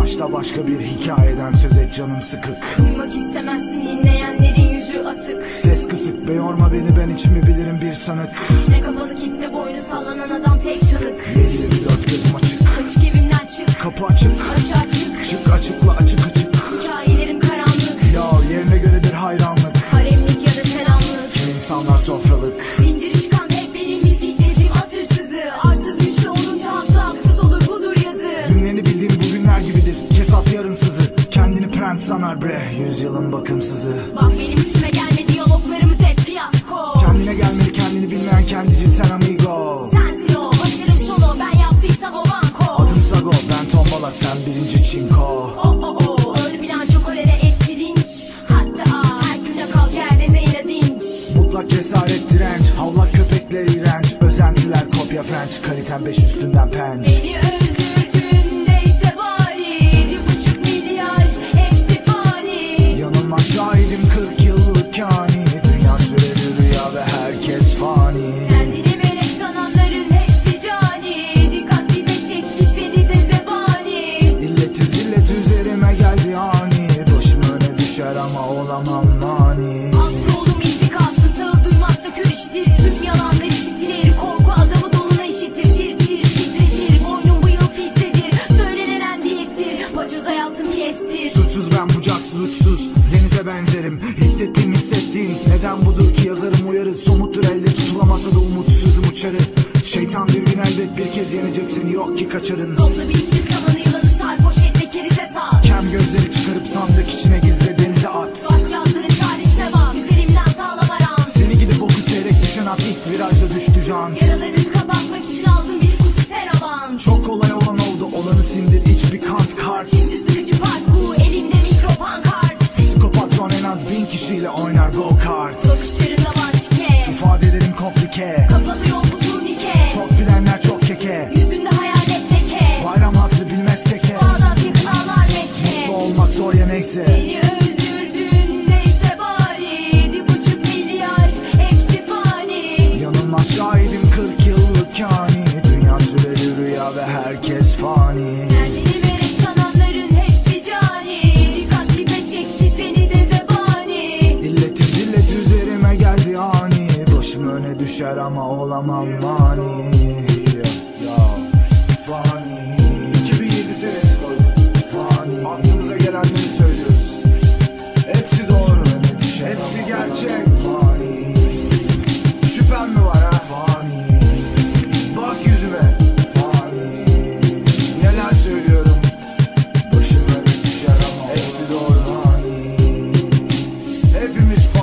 Başta başka bir hikayeden söz et canım sıkık. Duymak istemezsin dinleyenlerin yüzü asık. Ses kısık be yorma beni ben içimi bilirim bir sanık. İçine kapanık ipte boynu sallanan adam tek tanık. 7-24 gözüm açık. Açık evimden çık. Kapı açık. Açığa çık Çık açıkla açık açık Sanar bre Yüzyılın bakımsızı. Bak benim üstüme gelme diyaloglarımız hep fiyasko. Kendine gelmeli kendini bilmeyen kendici sen amigo. Sensin o başarım solo ben yaptıysam o banko. Adım Sago ben tombala sen birinci çinko. O o o ağır bilanço kolere etçi linç. Hatta aa, her güne kal yerde Zeyna dinç. Mutlak cesaret direnç Havlak köpekler iğrenç. Özentiler kopya French Kaliten beş üstünden penç. Beni Neden budur ki yazarım uyarı? Somuttur elde tutulamasa da umutsuzum uçarı. Şeytan bir gün elbet bir kez yenecek seni yok ki kaçarın. Topla biriktir samanı yılanı sar. Poşetle kerize sar. Kem gözleri çıkarıp sandık içine gizle denize at. Bakcağızların çaresine bak Üzerimden sağlam aram. Seni gidip oku seyrek düşen at. İlk virajda düştü can Yaralarınızı kapatmak için aldım bir kutu seravan. Çok kolay olan oldu. Olanı sindir. İç bir kant kart. Şimdi zor ya neyse. Beni öldürdün neyse bari. Yedi buçuk milyar fani. Yanılmaz şahidim 40 yıllık kani. Dünya süreli rüya ve herkes fani. Kendini melek sananların hepsi cani. Dikkat dibe çekti seni de zebani. İlleti zillet üzerime geldi ani. Başım öne düşer ama olamam mani in this